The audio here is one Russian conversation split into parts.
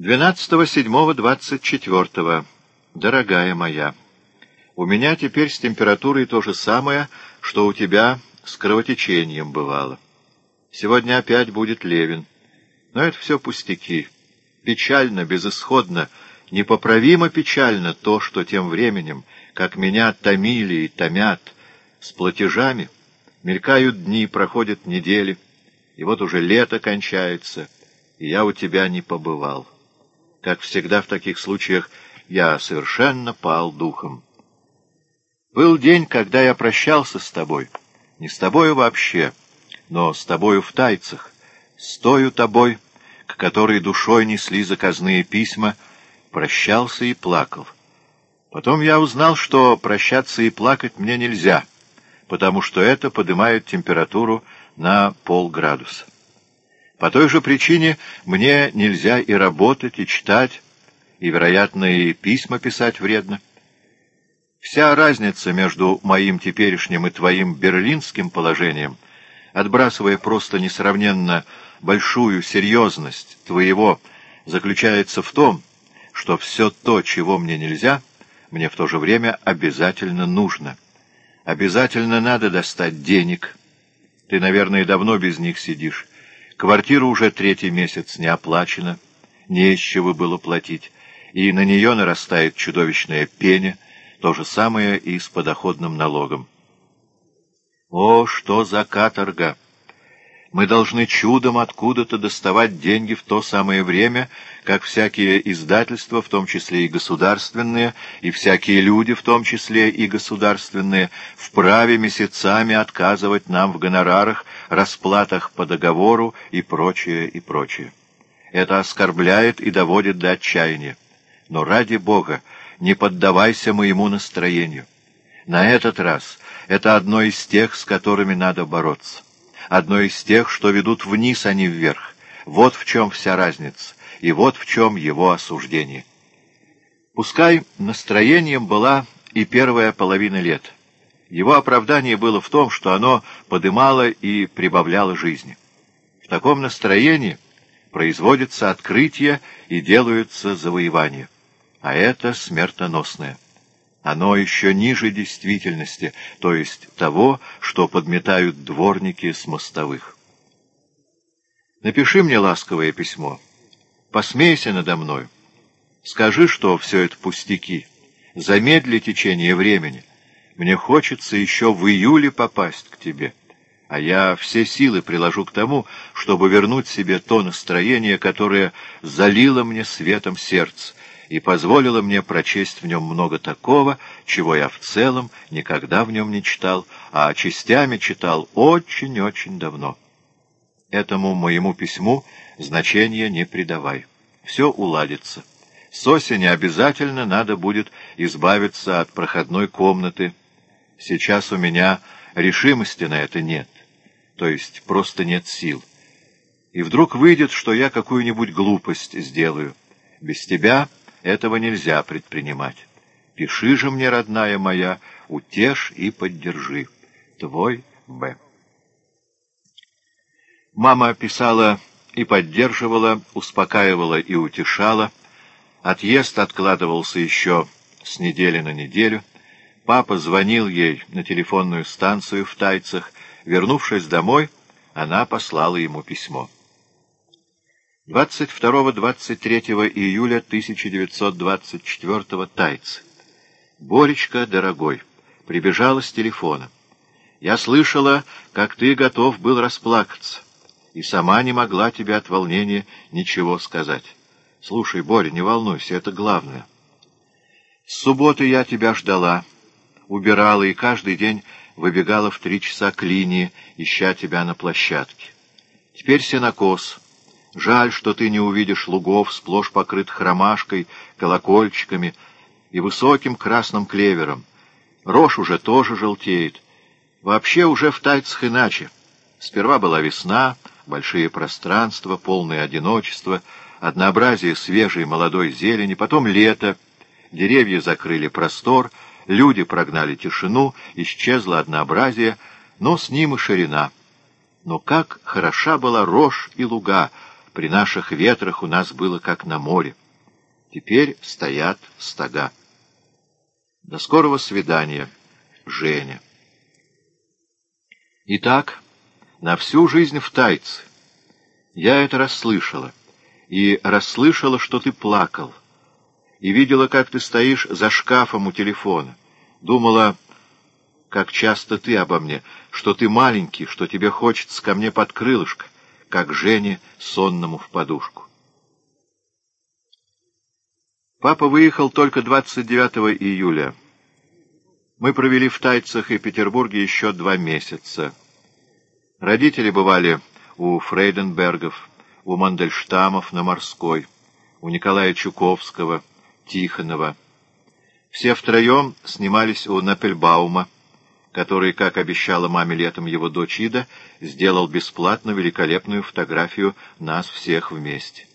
12.07.24. Дорогая моя, у меня теперь с температурой то же самое, что у тебя с кровотечением бывало. Сегодня опять будет Левин. Но это все пустяки. Печально, безысходно, непоправимо печально то, что тем временем, как меня томили и томят с платежами, мелькают дни, проходят недели, и вот уже лето кончается, и я у тебя не побывал. Как всегда в таких случаях, я совершенно пал духом. Был день, когда я прощался с тобой. Не с тобою вообще, но с тобою в тайцах, с тою тобой, к которой душой несли заказные письма, прощался и плакал. Потом я узнал, что прощаться и плакать мне нельзя, потому что это поднимает температуру на полградуса. По той же причине мне нельзя и работать, и читать, и, вероятно, и письма писать вредно. Вся разница между моим теперешним и твоим берлинским положением, отбрасывая просто несравненно большую серьезность твоего, заключается в том, что все то, чего мне нельзя, мне в то же время обязательно нужно. Обязательно надо достать денег. Ты, наверное, давно без них сидишь. Квартира уже третий месяц не оплачена, не из чего было платить, и на нее нарастает чудовищная пеня, то же самое и с подоходным налогом. О, что за каторга! Мы должны чудом откуда-то доставать деньги в то самое время, как всякие издательства, в том числе и государственные, и всякие люди, в том числе и государственные, вправе месяцами отказывать нам в гонорарах, расплатах по договору и прочее, и прочее. Это оскорбляет и доводит до отчаяния. Но ради Бога, не поддавайся моему настроению. На этот раз это одно из тех, с которыми надо бороться одно из тех, что ведут вниз, а не вверх. Вот в чем вся разница, и вот в чем его осуждение. Пускай настроением была и первая половина лет. Его оправдание было в том, что оно подымало и прибавляло жизни. В таком настроении производится открытие и делаются завоевания. А это смертоносное. Оно еще ниже действительности, то есть того, что подметают дворники с мостовых. Напиши мне ласковое письмо. Посмейся надо мною. Скажи, что все это пустяки. Замедли течение времени. Мне хочется еще в июле попасть к тебе. А я все силы приложу к тому, чтобы вернуть себе то настроение, которое залило мне светом сердце, и позволила мне прочесть в нем много такого, чего я в целом никогда в нем не читал, а частями читал очень-очень давно. Этому моему письму значения не придавай. Все уладится. С осени обязательно надо будет избавиться от проходной комнаты. Сейчас у меня решимости на это нет, то есть просто нет сил. И вдруг выйдет, что я какую-нибудь глупость сделаю. Без тебя этого нельзя предпринимать. Пиши же мне, родная моя, утешь и поддержи. Твой Б. Мама писала и поддерживала, успокаивала и утешала. Отъезд откладывался еще с недели на неделю. Папа звонил ей на телефонную станцию в Тайцах. Вернувшись домой, она послала ему письмо. 22-23 июля 1924 Тайц. Боречка, дорогой, прибежала с телефона. Я слышала, как ты готов был расплакаться, и сама не могла тебе от волнения ничего сказать. Слушай, Боря, не волнуйся, это главное. С субботы я тебя ждала, убирала и каждый день выбегала в три часа к линии, ища тебя на площадке. Теперь сенокос — Жаль, что ты не увидишь лугов, сплошь покрыт хромашкой, колокольчиками и высоким красным клевером. Рожь уже тоже желтеет. Вообще уже в Тайцах иначе. Сперва была весна, большие пространства, полное одиночество, однообразие свежей молодой зелени, потом лето, деревья закрыли простор, люди прогнали тишину, исчезло однообразие, но с ним и ширина. Но как хороша была рожь и луга — При наших ветрах у нас было как на море. Теперь стоят стога. До скорого свидания, Женя. Итак, на всю жизнь в Тайце. Я это расслышала. И расслышала, что ты плакал. И видела, как ты стоишь за шкафом у телефона. Думала, как часто ты обо мне, что ты маленький, что тебе хочется ко мне под крылышко, как Жене сонному в подушку. Папа выехал только 29 июля. Мы провели в Тайцах и Петербурге еще два месяца. Родители бывали у Фрейденбергов, у Мандельштамов на Морской, у Николая Чуковского, Тихонова. Все втроем снимались у Напельбаума, который, как обещала маме летом его дочь Ида, сделал бесплатно великолепную фотографию нас всех вместе.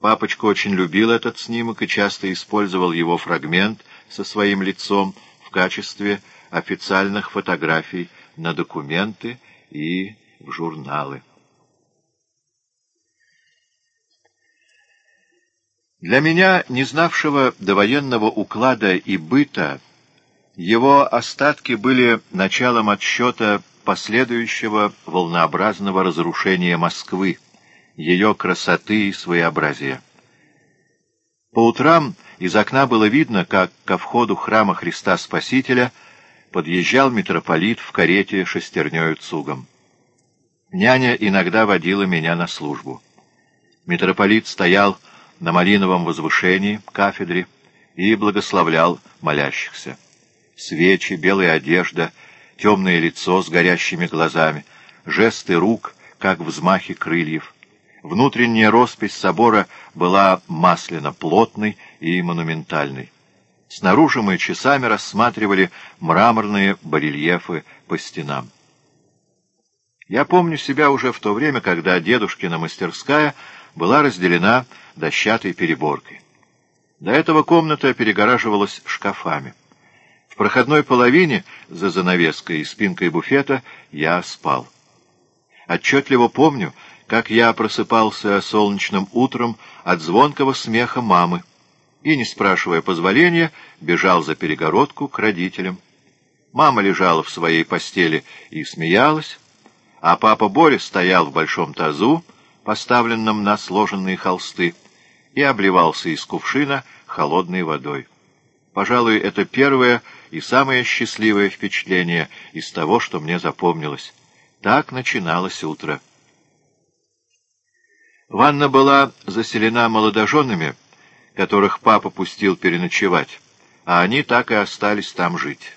Папочка очень любил этот снимок и часто использовал его фрагмент со своим лицом в качестве официальных фотографий на документы и в журналы. Для меня, не знавшего довоенного уклада и быта, его остатки были началом отсчета последующего волнообразного разрушения Москвы, ее красоты и своеобразия. По утрам из окна было видно, как ко входу храма Христа Спасителя подъезжал митрополит в карете шестернёю цугом. Няня иногда водила меня на службу. Митрополит стоял на малиновом возвышении кафедре и благословлял молящихся свечи, белая одежда, темное лицо с горящими глазами, жесты рук, как взмахи крыльев. Внутренняя роспись собора была масляно плотной и монументальной. Снаружи мы часами рассматривали мраморные барельефы по стенам. Я помню себя уже в то время, когда дедушкина мастерская была разделена дощатой переборкой. До этого комната перегораживалась шкафами. В проходной половине, за занавеской и спинкой буфета, я спал. Отчетливо помню, как я просыпался солнечным утром от звонкого смеха мамы и, не спрашивая позволения, бежал за перегородку к родителям. Мама лежала в своей постели и смеялась, а папа Боря стоял в большом тазу, поставленном на сложенные холсты, и обливался из кувшина холодной водой. Пожалуй, это первое и самое счастливое впечатление из того, что мне запомнилось. Так начиналось утро. Ванна была заселена молодоженами, которых папа пустил переночевать, а они так и остались там жить.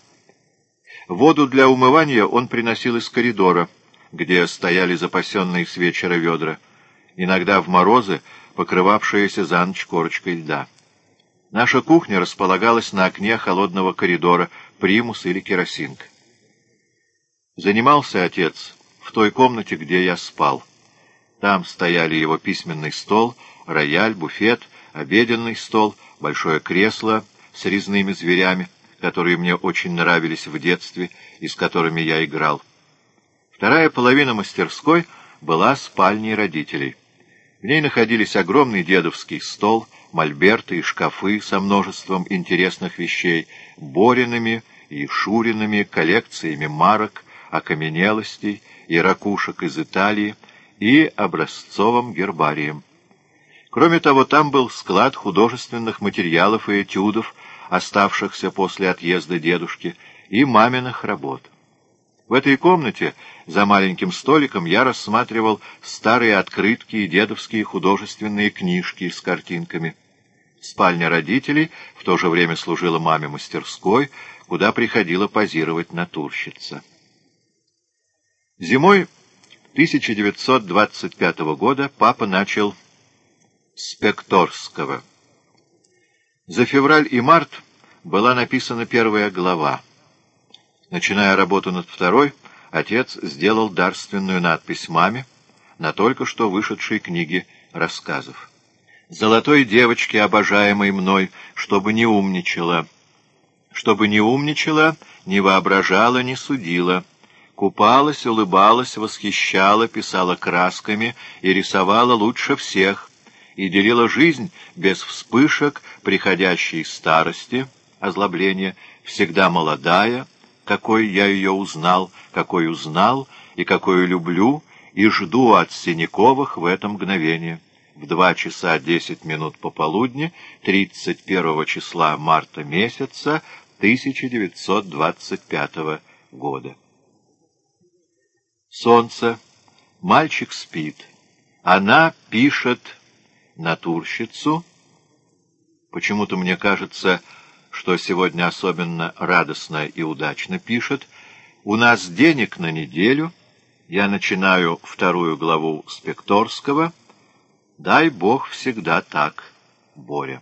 Воду для умывания он приносил из коридора, где стояли запасенные с вечера ведра, иногда в морозы, покрывавшиеся за ночь корочкой льда. Наша кухня располагалась на окне холодного коридора, примус или керосинка. Занимался отец в той комнате, где я спал. Там стояли его письменный стол, рояль, буфет, обеденный стол, большое кресло с резными зверями, которые мне очень нравились в детстве и с которыми я играл. Вторая половина мастерской была спальней родителей. В ней находились огромный дедовский стол, мольберты и шкафы со множеством интересных вещей, Бориными и Шуриными коллекциями марок, окаменелостей и ракушек из Италии и образцовым гербарием. Кроме того, там был склад художественных материалов и этюдов, оставшихся после отъезда дедушки, и маминых работ. В этой комнате за маленьким столиком я рассматривал старые открытки и дедовские художественные книжки с картинками. Спальня родителей в то же время служила маме мастерской, куда приходила позировать натурщица. Зимой 1925 года папа начал Спекторского. За февраль и март была написана первая глава. Начиная работу над второй, отец сделал дарственную надпись маме на только что вышедшей книге рассказов золотой девочке, обожаемой мной, чтобы не умничала. Чтобы не умничала, не воображала, не судила. Купалась, улыбалась, восхищала, писала красками и рисовала лучше всех, и делила жизнь без вспышек приходящей старости, озлобления, всегда молодая, какой я ее узнал, какой узнал и какую люблю, и жду от Синяковых в это мгновение. В два часа десять минут пополудни, 31 числа марта месяца 1925 года. Солнце. Мальчик спит. Она пишет натурщицу. Почему-то мне кажется, что сегодня особенно радостно и удачно пишет. У нас денег на неделю. Я начинаю вторую главу Спекторского. Дай Бог всегда так, Боря.